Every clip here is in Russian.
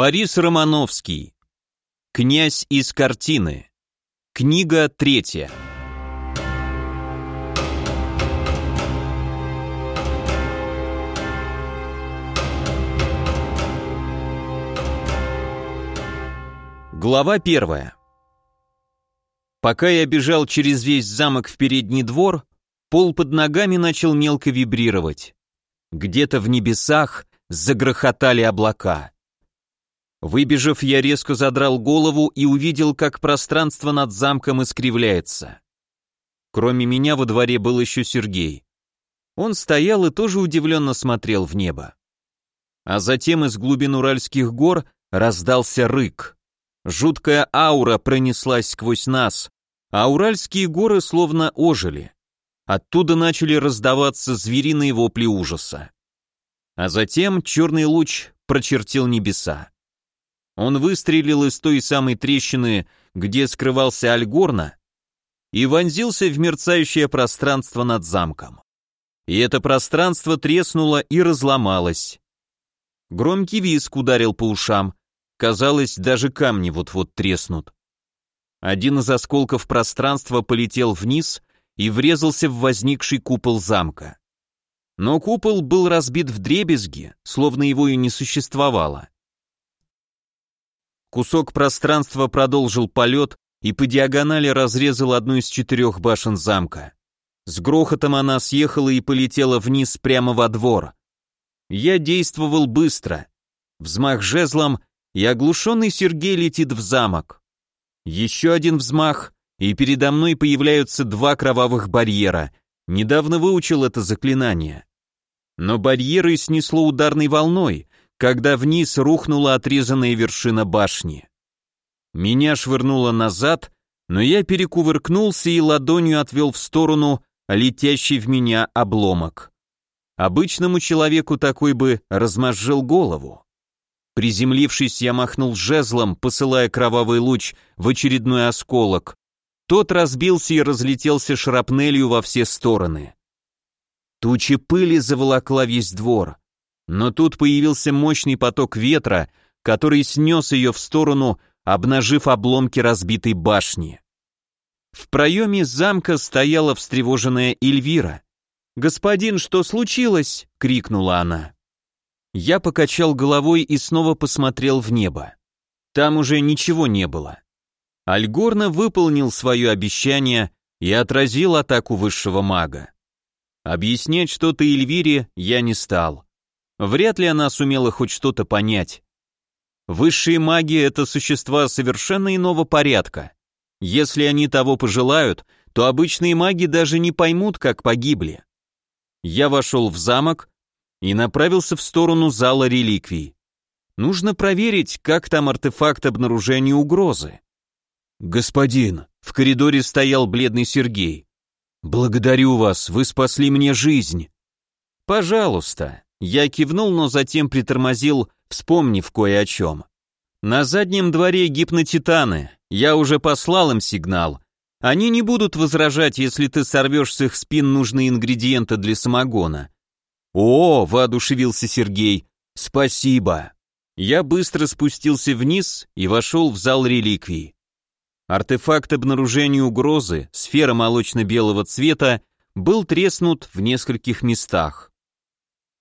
Борис Романовский. Князь из картины. Книга третья. Глава первая. Пока я бежал через весь замок в передний двор, пол под ногами начал мелко вибрировать. Где-то в небесах загрохотали облака. Выбежав, я резко задрал голову и увидел, как пространство над замком искривляется. Кроме меня во дворе был еще Сергей. Он стоял и тоже удивленно смотрел в небо. А затем из глубин Уральских гор раздался рык. Жуткая аура пронеслась сквозь нас, а Уральские горы словно ожили. Оттуда начали раздаваться звериные вопли ужаса. А затем черный луч прочертил небеса. Он выстрелил из той самой трещины, где скрывался Альгорна, и вонзился в мерцающее пространство над замком. И это пространство треснуло и разломалось. Громкий визг ударил по ушам, казалось, даже камни вот-вот треснут. Один из осколков пространства полетел вниз и врезался в возникший купол замка. Но купол был разбит в дребезги, словно его и не существовало. Кусок пространства продолжил полет и по диагонали разрезал одну из четырех башен замка. С грохотом она съехала и полетела вниз прямо во двор. Я действовал быстро. Взмах жезлом, и оглушенный Сергей летит в замок. Еще один взмах, и передо мной появляются два кровавых барьера. Недавно выучил это заклинание. Но барьеры снесло ударной волной, когда вниз рухнула отрезанная вершина башни. Меня швырнуло назад, но я перекувыркнулся и ладонью отвел в сторону летящий в меня обломок. Обычному человеку такой бы размозжил голову. Приземлившись, я махнул жезлом, посылая кровавый луч в очередной осколок. Тот разбился и разлетелся шрапнелью во все стороны. Тучи пыли заволокла весь двор. Но тут появился мощный поток ветра, который снес ее в сторону, обнажив обломки разбитой башни. В проеме замка стояла встревоженная Эльвира. «Господин, что случилось?» — крикнула она. Я покачал головой и снова посмотрел в небо. Там уже ничего не было. Альгорна выполнил свое обещание и отразил атаку высшего мага. Объяснять что-то Эльвире я не стал. Вряд ли она сумела хоть что-то понять. Высшие маги — это существа совершенно иного порядка. Если они того пожелают, то обычные маги даже не поймут, как погибли. Я вошел в замок и направился в сторону зала реликвий. Нужно проверить, как там артефакт обнаружения угрозы. «Господин», — в коридоре стоял бледный Сергей. «Благодарю вас, вы спасли мне жизнь». «Пожалуйста», я кивнул, но затем притормозил, вспомнив кое о чем. На заднем дворе гипнотитаны, я уже послал им сигнал. Они не будут возражать, если ты сорвешь с их спин нужные ингредиенты для самогона. О, воодушевился Сергей, спасибо. Я быстро спустился вниз и вошел в зал реликвий. Артефакт обнаружения угрозы, сфера молочно-белого цвета, был треснут в нескольких местах.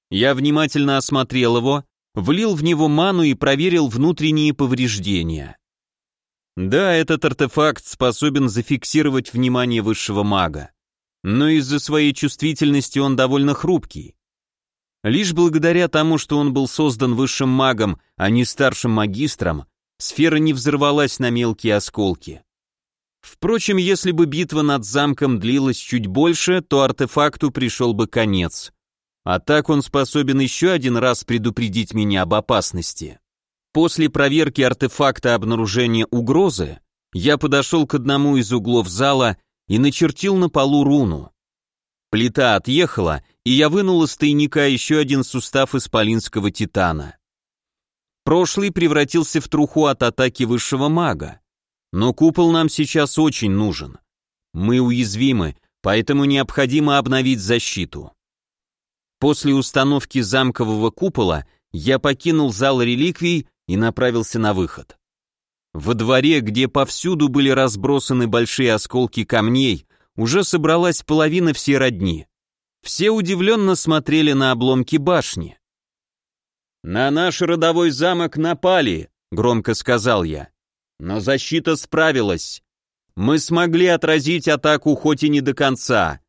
Я внимательно осмотрел его, влил в него ману и проверил внутренние повреждения. Да, этот артефакт способен зафиксировать внимание высшего мага, но из-за своей чувствительности он довольно хрупкий. Лишь благодаря тому, что он был создан высшим магом, а не старшим магистром, сфера не взорвалась на мелкие осколки. Впрочем, если бы битва над замком длилась чуть больше, то артефакту пришел бы конец. А так он способен еще один раз предупредить меня об опасности. После проверки артефакта обнаружения угрозы, я подошел к одному из углов зала и начертил на полу руну. Плита отъехала, и я вынул из тайника еще один сустав исполинского титана. Прошлый превратился в труху от атаки высшего мага. Но купол нам сейчас очень нужен. Мы уязвимы, поэтому необходимо обновить защиту. После установки замкового купола я покинул зал реликвий и направился на выход. Во дворе, где повсюду были разбросаны большие осколки камней, уже собралась половина всей родни. Все удивленно смотрели на обломки башни. «На наш родовой замок напали», — громко сказал я. «Но защита справилась. Мы смогли отразить атаку хоть и не до конца».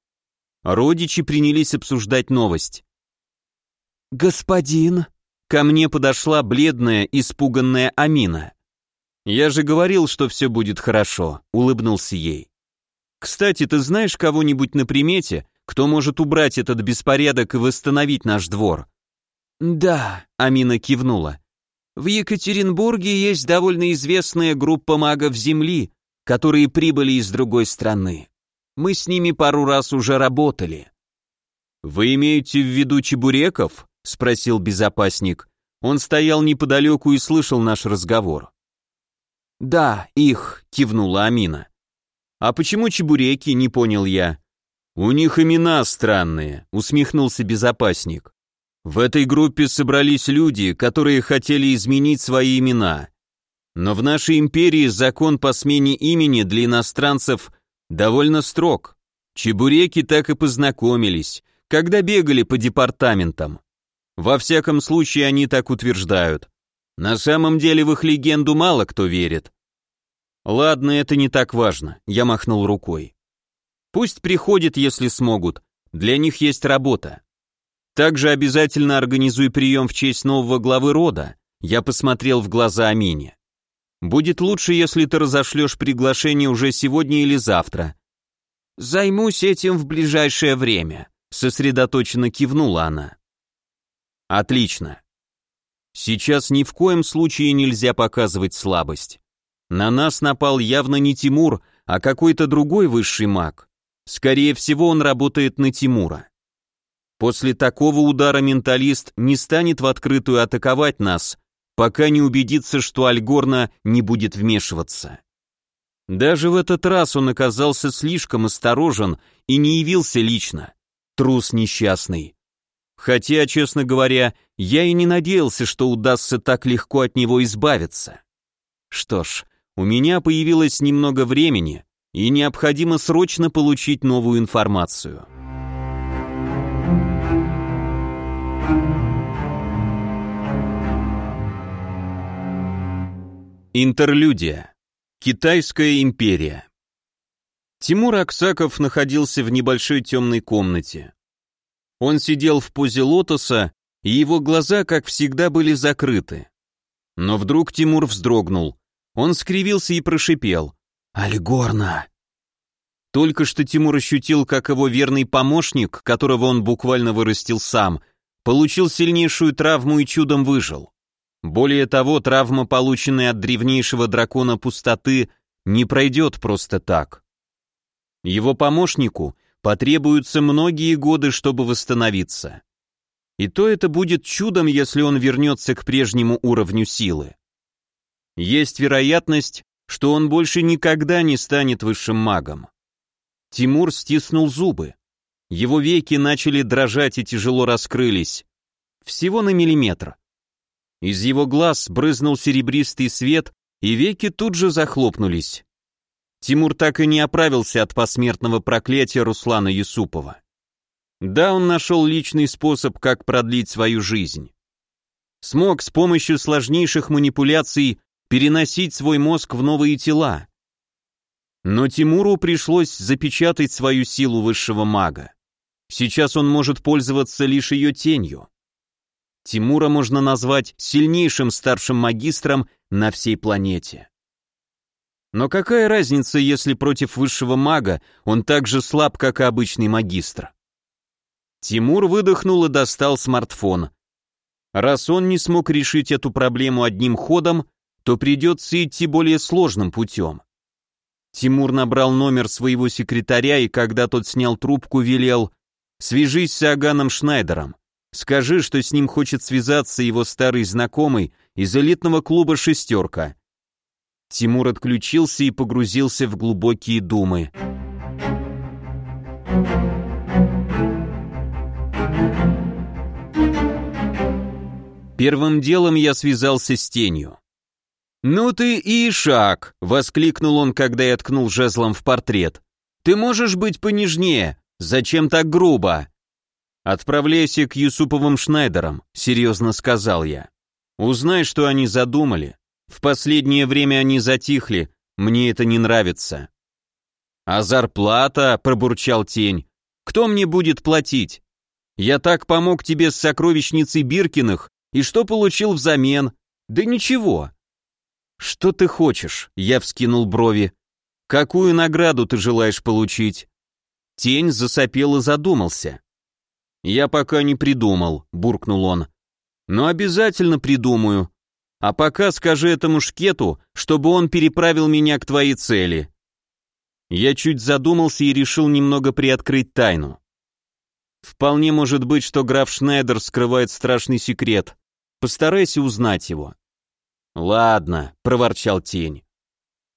Родичи принялись обсуждать новость. «Господин», — ко мне подошла бледная, испуганная Амина. «Я же говорил, что все будет хорошо», — улыбнулся ей. «Кстати, ты знаешь кого-нибудь на примете, кто может убрать этот беспорядок и восстановить наш двор?» «Да», — Амина кивнула. «В Екатеринбурге есть довольно известная группа магов Земли, которые прибыли из другой страны. Мы с ними пару раз уже работали». «Вы имеете в виду чебуреков?» — спросил безопасник. Он стоял неподалеку и слышал наш разговор. «Да, их», — кивнула Амина. «А почему чебуреки?» — не понял я. «У них имена странные», — усмехнулся безопасник. «В этой группе собрались люди, которые хотели изменить свои имена. Но в нашей империи закон по смене имени для иностранцев довольно строг. Чебуреки так и познакомились, когда бегали по департаментам. Во всяком случае, они так утверждают. На самом деле в их легенду мало кто верит. Ладно, это не так важно, я махнул рукой. Пусть приходят, если смогут, для них есть работа. Также обязательно организуй прием в честь нового главы рода, я посмотрел в глаза Амине. Будет лучше, если ты разошлешь приглашение уже сегодня или завтра. Займусь этим в ближайшее время, сосредоточенно кивнула она. Отлично. Сейчас ни в коем случае нельзя показывать слабость. На нас напал явно не Тимур, а какой-то другой высший маг. Скорее всего, он работает на Тимура. После такого удара менталист не станет в открытую атаковать нас, пока не убедится, что Альгорна не будет вмешиваться. Даже в этот раз он оказался слишком осторожен и не явился лично. Трус несчастный. Хотя, честно говоря, я и не надеялся, что удастся так легко от него избавиться. Что ж, у меня появилось немного времени, и необходимо срочно получить новую информацию. Интерлюдия. Китайская империя. Тимур Аксаков находился в небольшой темной комнате. Он сидел в позе лотоса, и его глаза, как всегда, были закрыты. Но вдруг Тимур вздрогнул. Он скривился и прошипел. «Альгорна!» Только что Тимур ощутил, как его верный помощник, которого он буквально вырастил сам, получил сильнейшую травму и чудом выжил. Более того, травма, полученная от древнейшего дракона пустоты, не пройдет просто так. Его помощнику потребуются многие годы, чтобы восстановиться. И то это будет чудом, если он вернется к прежнему уровню силы. Есть вероятность, что он больше никогда не станет высшим магом. Тимур стиснул зубы. Его веки начали дрожать и тяжело раскрылись. Всего на миллиметр. Из его глаз брызнул серебристый свет, и веки тут же захлопнулись. Тимур так и не оправился от посмертного проклятия Руслана Юсупова. Да, он нашел личный способ, как продлить свою жизнь. Смог с помощью сложнейших манипуляций переносить свой мозг в новые тела. Но Тимуру пришлось запечатать свою силу высшего мага. Сейчас он может пользоваться лишь ее тенью. Тимура можно назвать сильнейшим старшим магистром на всей планете. Но какая разница, если против высшего мага он так же слаб, как и обычный магистр? Тимур выдохнул и достал смартфон. Раз он не смог решить эту проблему одним ходом, то придется идти более сложным путем. Тимур набрал номер своего секретаря и когда тот снял трубку, велел «Свяжись с Аганом Шнайдером. Скажи, что с ним хочет связаться его старый знакомый из элитного клуба «Шестерка». Тимур отключился и погрузился в глубокие думы. Первым делом я связался с тенью. «Ну ты и шаг!» — воскликнул он, когда я ткнул жезлом в портрет. «Ты можешь быть понежнее? Зачем так грубо?» «Отправляйся к Юсуповым Шнайдерам», — серьезно сказал я. «Узнай, что они задумали. В последнее время они затихли, мне это не нравится». «А зарплата?» — пробурчал тень. «Кто мне будет платить? Я так помог тебе с сокровищницей Биркиных, и что получил взамен? Да ничего. «Что ты хочешь?» — я вскинул брови. «Какую награду ты желаешь получить?» Тень засопел и задумался. «Я пока не придумал», — буркнул он. «Но обязательно придумаю. А пока скажи этому шкету, чтобы он переправил меня к твоей цели». Я чуть задумался и решил немного приоткрыть тайну. Вполне может быть, что граф Шнайдер скрывает страшный секрет. Постарайся узнать его. «Ладно», — проворчал тень.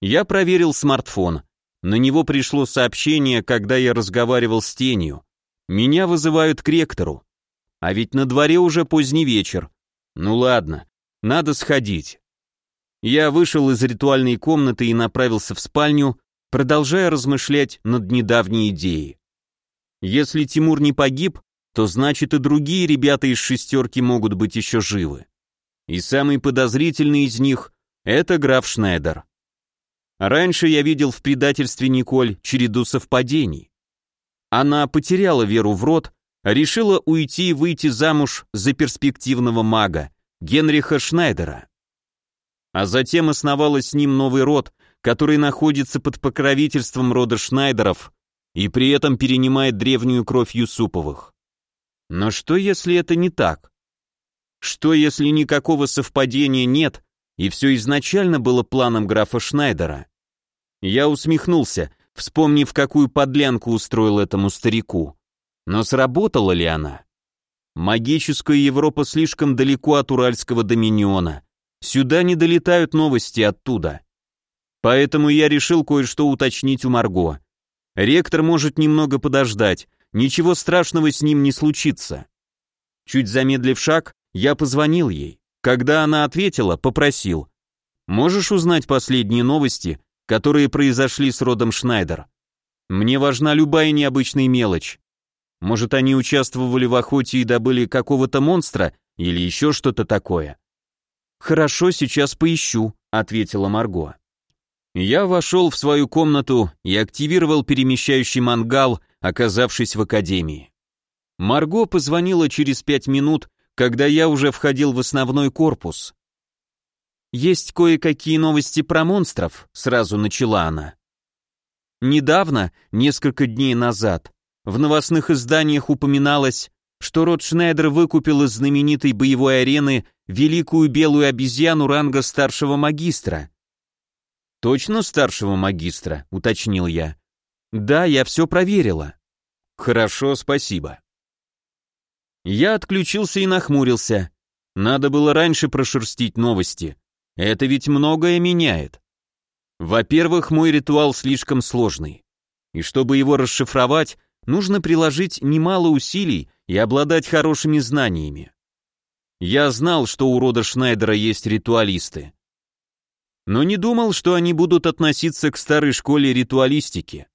Я проверил смартфон. На него пришло сообщение, когда я разговаривал с тенью. Меня вызывают к ректору. А ведь на дворе уже поздний вечер. Ну ладно, надо сходить. Я вышел из ритуальной комнаты и направился в спальню, продолжая размышлять над недавней идеей. Если Тимур не погиб, то значит и другие ребята из шестерки могут быть еще живы и самый подозрительный из них — это граф Шнайдер. Раньше я видел в предательстве Николь череду совпадений. Она потеряла веру в род, решила уйти и выйти замуж за перспективного мага, Генриха Шнайдера. А затем основала с ним новый род, который находится под покровительством рода Шнайдеров и при этом перенимает древнюю кровь Юсуповых. Но что если это не так? Что, если никакого совпадения нет, и все изначально было планом графа Шнайдера? Я усмехнулся, вспомнив, какую подлянку устроил этому старику. Но сработала ли она? Магическая Европа слишком далеко от Уральского доминиона. Сюда не долетают новости оттуда. Поэтому я решил кое-что уточнить у Марго. Ректор может немного подождать, ничего страшного с ним не случится. Чуть замедлив шаг, я позвонил ей. Когда она ответила, попросил. «Можешь узнать последние новости, которые произошли с родом Шнайдер? Мне важна любая необычная мелочь. Может, они участвовали в охоте и добыли какого-то монстра или еще что-то такое?» «Хорошо, сейчас поищу», — ответила Марго. Я вошел в свою комнату и активировал перемещающий мангал, оказавшись в академии. Марго позвонила через пять минут когда я уже входил в основной корпус. «Есть кое-какие новости про монстров», — сразу начала она. Недавно, несколько дней назад, в новостных изданиях упоминалось, что Рот Шнайдер выкупил из знаменитой боевой арены великую белую обезьяну ранга старшего магистра. «Точно старшего магистра?» — уточнил я. «Да, я все проверила». «Хорошо, спасибо». Я отключился и нахмурился. Надо было раньше прошерстить новости. Это ведь многое меняет. Во-первых, мой ритуал слишком сложный. И чтобы его расшифровать, нужно приложить немало усилий и обладать хорошими знаниями. Я знал, что у рода Шнайдера есть ритуалисты. Но не думал, что они будут относиться к старой школе ритуалистики.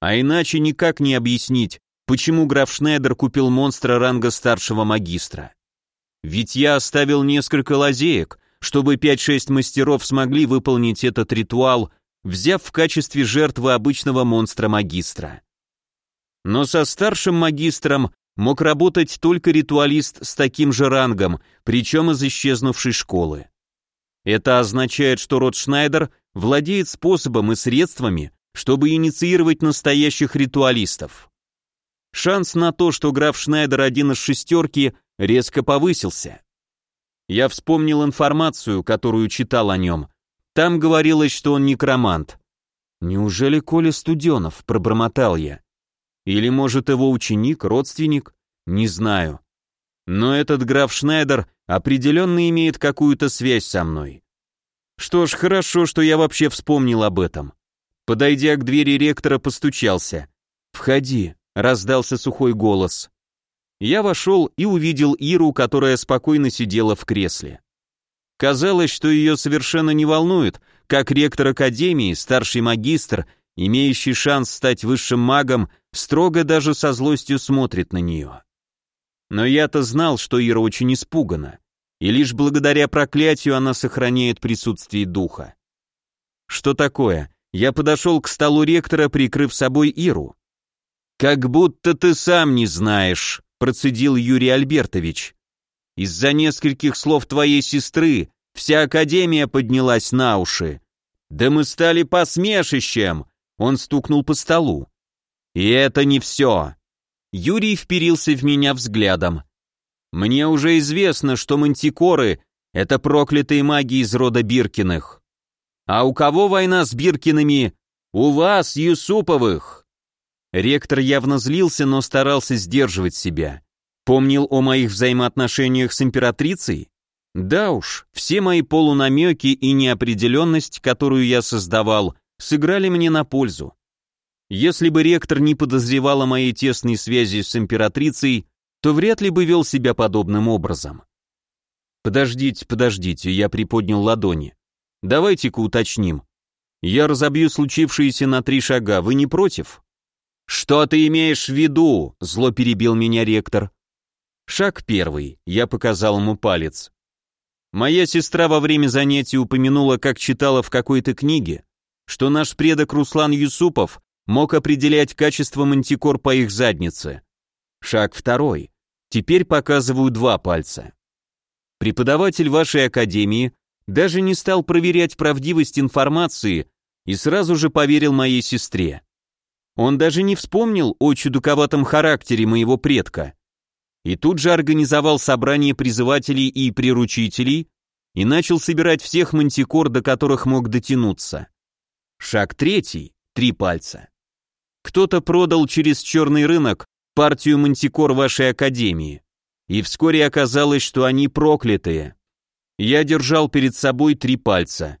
А иначе никак не объяснить, почему граф Шнайдер купил монстра ранга старшего магистра. Ведь я оставил несколько лазеек, чтобы 5-6 мастеров смогли выполнить этот ритуал, взяв в качестве жертвы обычного монстра-магистра. Но со старшим магистром мог работать только ритуалист с таким же рангом, причем из исчезнувшей школы. Это означает, что род Шнайдер владеет способом и средствами, чтобы инициировать настоящих ритуалистов. Шанс на то, что граф Шнайдер один из шестерки, резко повысился. Я вспомнил информацию, которую читал о нем. Там говорилось, что он некромант. Неужели Коля Студенов, пробормотал я. Или, может, его ученик, родственник? Не знаю. Но этот граф Шнайдер определенно имеет какую-то связь со мной. Что ж, хорошо, что я вообще вспомнил об этом. Подойдя к двери ректора, постучался. «Входи», раздался сухой голос. Я вошел и увидел Иру, которая спокойно сидела в кресле. Казалось, что ее совершенно не волнует, как ректор Академии, старший магистр, имеющий шанс стать высшим магом, строго даже со злостью смотрит на нее. Но я-то знал, что Ира очень испугана, и лишь благодаря проклятию она сохраняет присутствие духа. Что такое? Я подошел к столу ректора, прикрыв собой Иру. «Как будто ты сам не знаешь», процедил Юрий Альбертович. Из-за нескольких слов твоей сестры вся академия поднялась на уши. Да мы стали посмешищем, он стукнул по столу. И это не все. Юрий вперился в меня взглядом. Мне уже известно, что мантикоры — это проклятые маги из рода Биркиных. А у кого война с Биркиными? У вас, Юсуповых. Ректор явно злился, но старался сдерживать себя. Помнил о моих взаимоотношениях с императрицей? Да уж, все мои полунамеки и неопределенность, которую я создавал, сыграли мне на пользу. Если бы ректор не подозревал о моей тесной связи с императрицей, то вряд ли бы вел себя подобным образом. Подождите, подождите, я приподнял ладони. Давайте-ка уточним. Я разобью случившееся на три шага, вы не против? «Что ты имеешь в виду?» — зло перебил меня ректор. Шаг первый. Я показал ему палец. Моя сестра во время занятий упомянула, как читала в какой-то книге, что наш предок Руслан Юсупов мог определять качество мантикор по их заднице. Шаг второй. Теперь показываю два пальца. Преподаватель вашей академии даже не стал проверять правдивость информации и сразу же поверил моей сестре. Он даже не вспомнил о чудаковатом характере моего предка. И тут же организовал собрание призывателей и приручителей и начал собирать всех мантикор, до которых мог дотянуться. Шаг третий, три пальца. Кто-то продал через черный рынок партию мантикор вашей академии, и вскоре оказалось, что они проклятые. Я держал перед собой три пальца.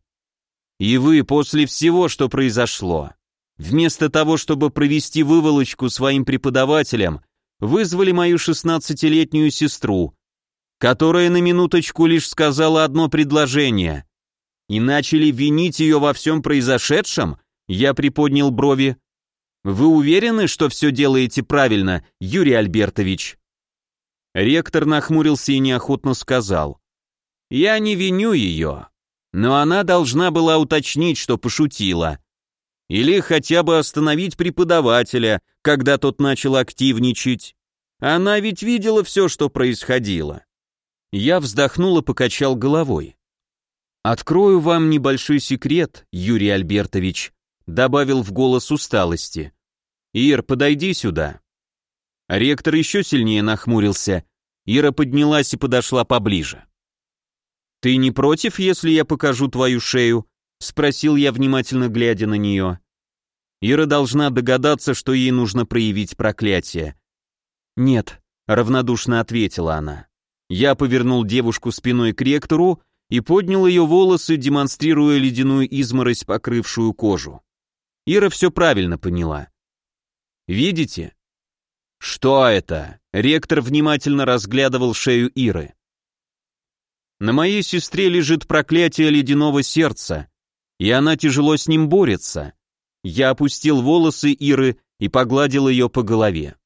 И вы после всего, что произошло, Вместо того, чтобы провести выволочку своим преподавателям, вызвали мою шестнадцатилетнюю сестру, которая на минуточку лишь сказала одно предложение. И начали винить ее во всем произошедшем? Я приподнял брови. Вы уверены, что все делаете правильно, Юрий Альбертович? Ректор нахмурился и неохотно сказал. Я не виню ее, но она должна была уточнить, что пошутила. Или хотя бы остановить преподавателя, когда тот начал активничать. Она ведь видела все, что происходило. Я вздохнул и покачал головой. «Открою вам небольшой секрет, Юрий Альбертович», добавил в голос усталости. «Ир, подойди сюда». Ректор еще сильнее нахмурился. Ира поднялась и подошла поближе. «Ты не против, если я покажу твою шею?» Спросил я, внимательно глядя на нее. Ира должна догадаться, что ей нужно проявить проклятие. «Нет», — равнодушно ответила она. Я повернул девушку спиной к ректору и поднял ее волосы, демонстрируя ледяную изморозь, покрывшую кожу. Ира все правильно поняла. «Видите?» «Что это?» Ректор внимательно разглядывал шею Иры. «На моей сестре лежит проклятие ледяного сердца, и она тяжело с ним борется. Я опустил волосы Иры и погладил ее по голове.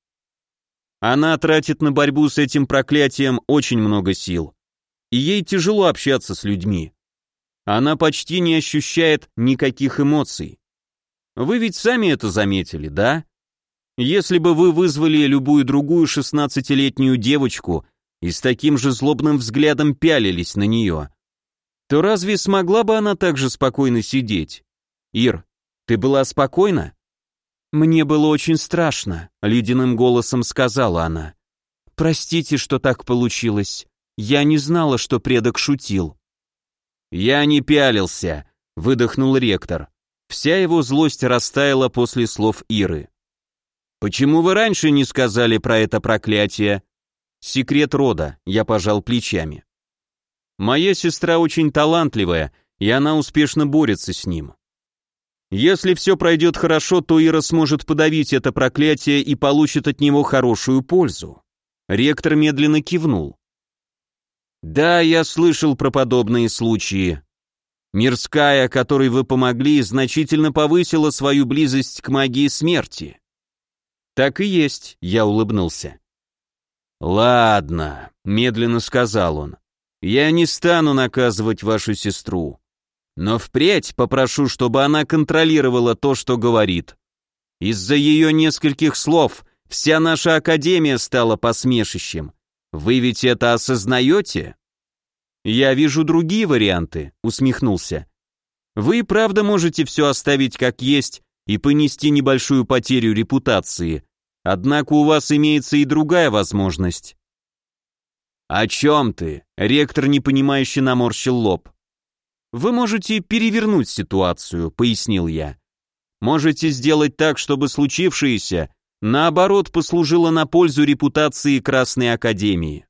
Она тратит на борьбу с этим проклятием очень много сил, и ей тяжело общаться с людьми. Она почти не ощущает никаких эмоций. Вы ведь сами это заметили, да? Если бы вы вызвали любую другую шестнадцатилетнюю девочку и с таким же злобным взглядом пялились на нее, то разве смогла бы она так же спокойно сидеть? Ир, ты была спокойна? Мне было очень страшно, ледяным голосом сказала она. Простите, что так получилось. Я не знала, что предок шутил. Я не пялился, выдохнул ректор. Вся его злость растаяла после слов Иры. Почему вы раньше не сказали про это проклятие? Секрет рода, я пожал плечами. Моя сестра очень талантливая, и она успешно борется с ним. Если все пройдет хорошо, то Ира сможет подавить это проклятие и получит от него хорошую пользу. Ректор медленно кивнул. Да, я слышал про подобные случаи. Мирская, которой вы помогли, значительно повысила свою близость к магии смерти. Так и есть, я улыбнулся. Ладно, медленно сказал он. Я не стану наказывать вашу сестру. Но впредь попрошу, чтобы она контролировала то, что говорит. Из-за ее нескольких слов вся наша академия стала посмешищем. Вы ведь это осознаете? Я вижу другие варианты, усмехнулся. Вы правда можете все оставить как есть и понести небольшую потерю репутации, однако у вас имеется и другая возможность. «О чем ты?» — ректор непонимающе наморщил лоб. «Вы можете перевернуть ситуацию», — пояснил я. «Можете сделать так, чтобы случившееся, наоборот, послужило на пользу репутации Красной Академии.